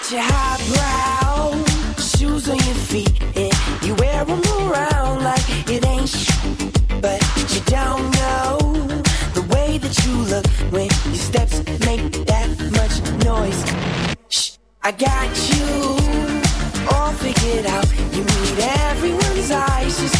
Got your highbrow shoes on your feet, and you wear them around like it ain't sh- But you don't know the way that you look when your steps make that much noise. Shh, I got you all figured out. You need everyone's eyes just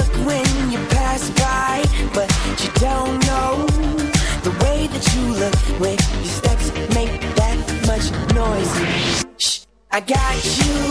I got you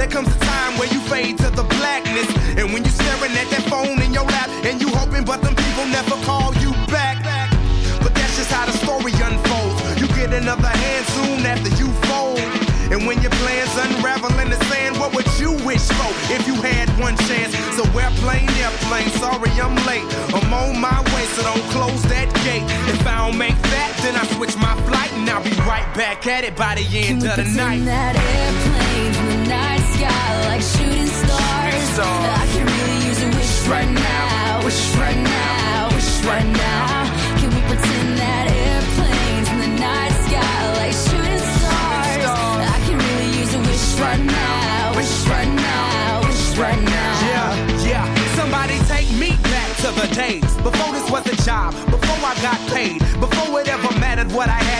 there comes a time where you fade to the blackness. And when you're staring at that phone in your lap, and you hoping, but them people never call you back. But that's just how the story unfolds. You get another hand soon after you fold. And when your plans unravel in the sand, what would you wish for if you had one chance? So airplane, airplane, sorry I'm late. On my way, so don't close that gate. If I don't make that, then I switch my flight and I'll be right back at it by the end Can of the we night. pretend that airplanes in the night sky like shooting stars? stars. I can really use a wish right now, wish right now, wish right now. Can we pretend that airplanes in the night sky like shooting stars? I can really use a wish right now, wish right now, wish right now. To the days. Before this was a job, before I got paid, before it ever mattered what I had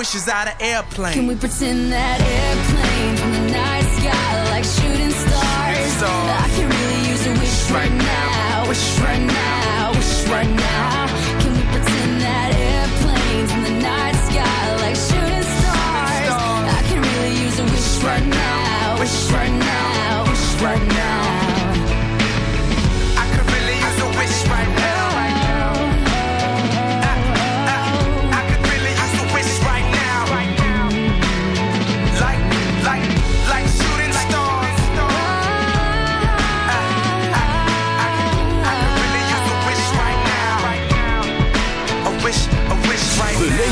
wishes out of airplanes. Can we pretend that airplanes in the night sky like shooting stars? stars. I can really use a wish right now, wish right now, wish right now. Can we pretend that the night sky like shooting stars? I can really use a wish right now, wish right now, wish right now.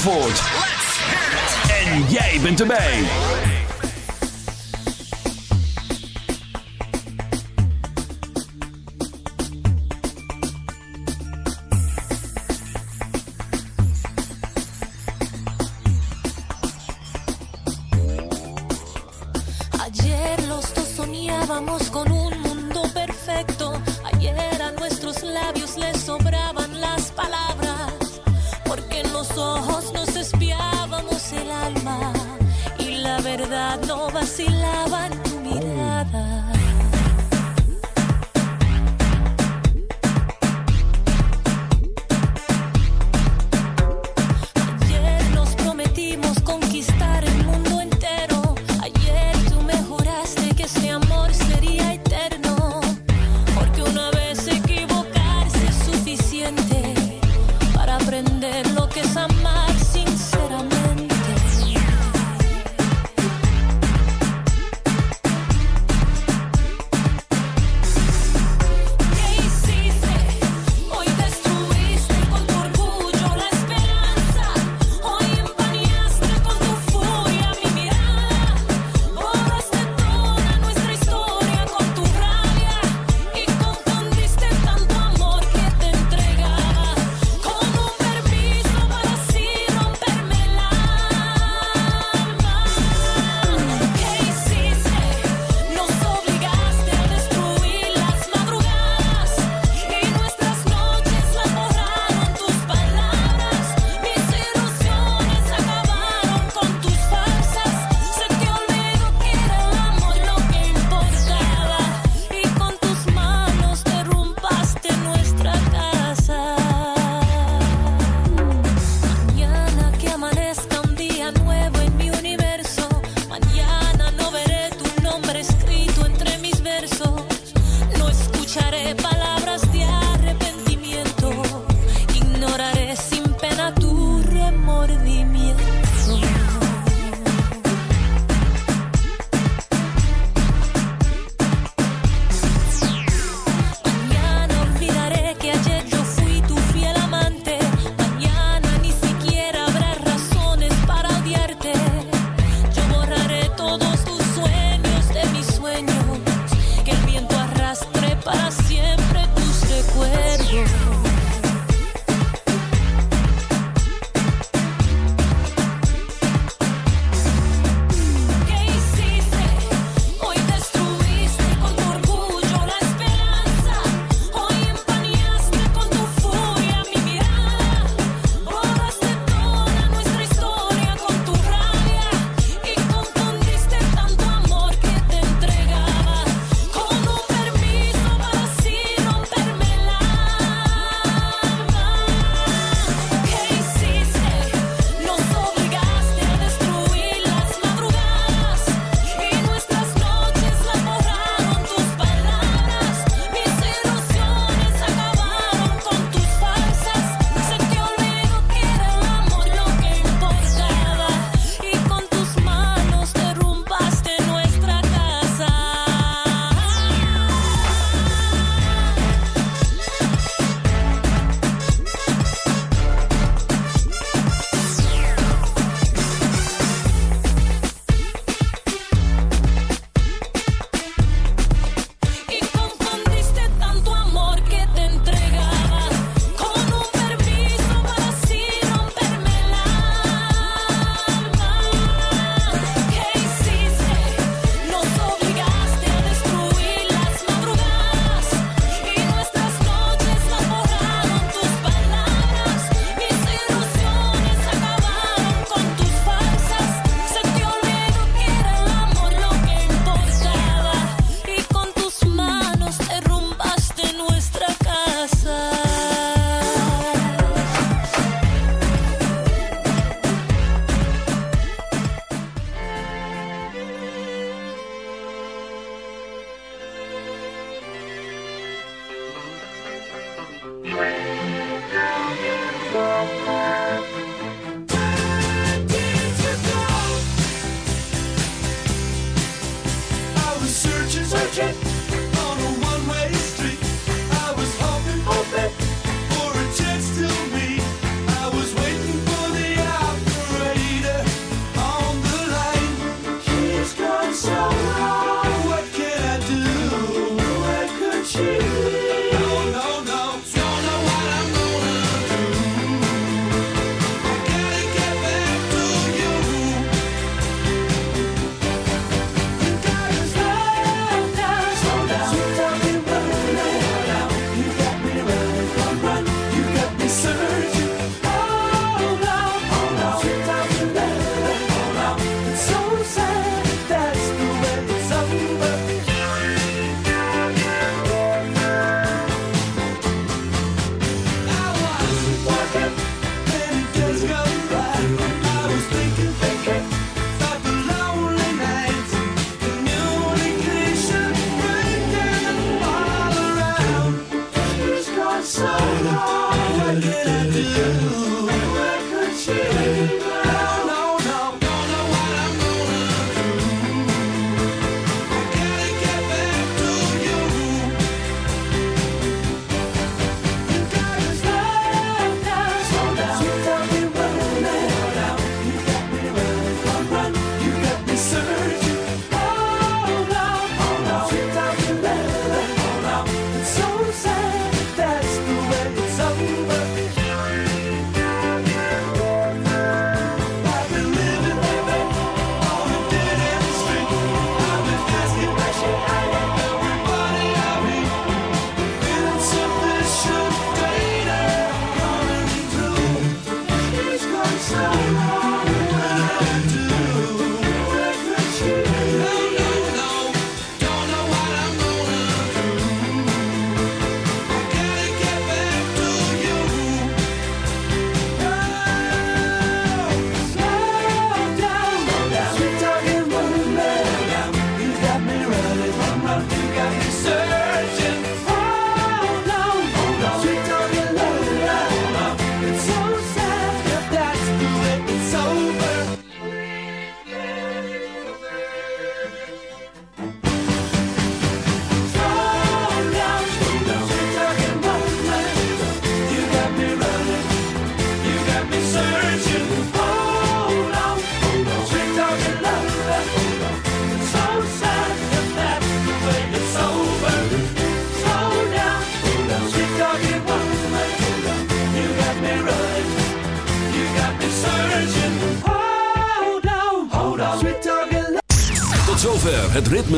Zandvoort.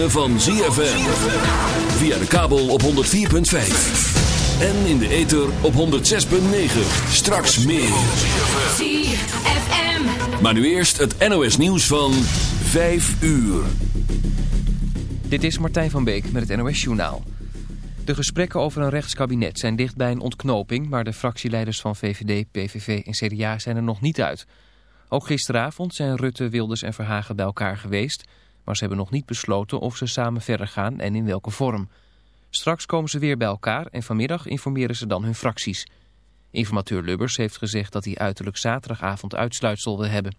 Ritme van ZFM. Via de kabel op 104.5. En in de ether op 106.9. Straks meer. ZFM. Maar nu eerst het NOS nieuws van 5 uur. Dit is Martijn van Beek met het NOS Journaal. De gesprekken over een rechtskabinet zijn dicht bij een ontknoping... maar de fractieleiders van VVD, PVV en CDA zijn er nog niet uit. Ook gisteravond zijn Rutte, Wilders en Verhagen bij elkaar geweest... maar ze hebben nog niet besloten of ze samen verder gaan en in welke vorm. Straks komen ze weer bij elkaar en vanmiddag informeren ze dan hun fracties. Informateur Lubbers heeft gezegd dat hij uiterlijk zaterdagavond uitsluitsel wil hebben.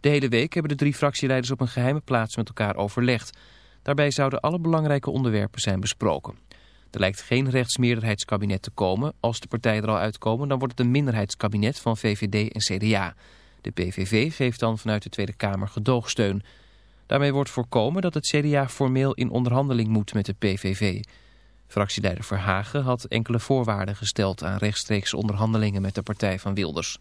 De hele week hebben de drie fractieleiders op een geheime plaats met elkaar overlegd... Daarbij zouden alle belangrijke onderwerpen zijn besproken. Er lijkt geen rechtsmeerderheidskabinet te komen. Als de partijen er al uitkomen, dan wordt het een minderheidskabinet van VVD en CDA. De PVV geeft dan vanuit de Tweede Kamer gedoogsteun. Daarmee wordt voorkomen dat het CDA formeel in onderhandeling moet met de PVV. Fractieleider Verhagen had enkele voorwaarden gesteld aan rechtstreeks onderhandelingen met de partij van Wilders.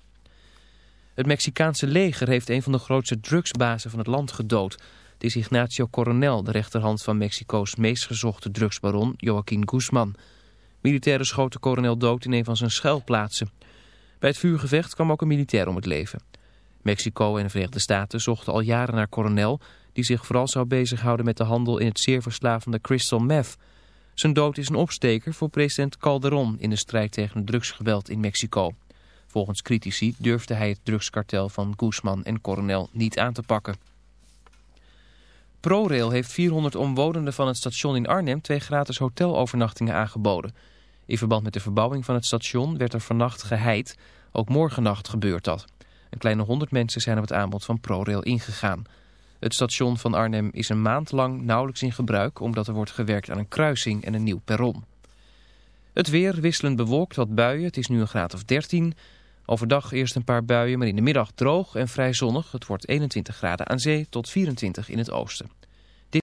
Het Mexicaanse leger heeft een van de grootste drugsbazen van het land gedood... Het is Ignacio Coronel, de rechterhand van Mexico's meest gezochte drugsbaron, Joaquín Guzman. Militairen schoten Coronel dood in een van zijn schuilplaatsen. Bij het vuurgevecht kwam ook een militair om het leven. Mexico en de Verenigde Staten zochten al jaren naar Coronel... die zich vooral zou bezighouden met de handel in het zeer verslavende crystal meth. Zijn dood is een opsteker voor president Calderon in de strijd tegen het drugsgeweld in Mexico. Volgens critici durfde hij het drugskartel van Guzman en Coronel niet aan te pakken. ProRail heeft 400 omwonenden van het station in Arnhem twee gratis hotelovernachtingen aangeboden. In verband met de verbouwing van het station werd er vannacht geheid. Ook morgennacht gebeurt dat. Een kleine 100 mensen zijn op het aanbod van ProRail ingegaan. Het station van Arnhem is een maand lang nauwelijks in gebruik... omdat er wordt gewerkt aan een kruising en een nieuw perron. Het weer wisselend bewolkt, wat buien. Het is nu een graad of 13. Overdag eerst een paar buien, maar in de middag droog en vrij zonnig. Het wordt 21 graden aan zee tot 24 in het oosten.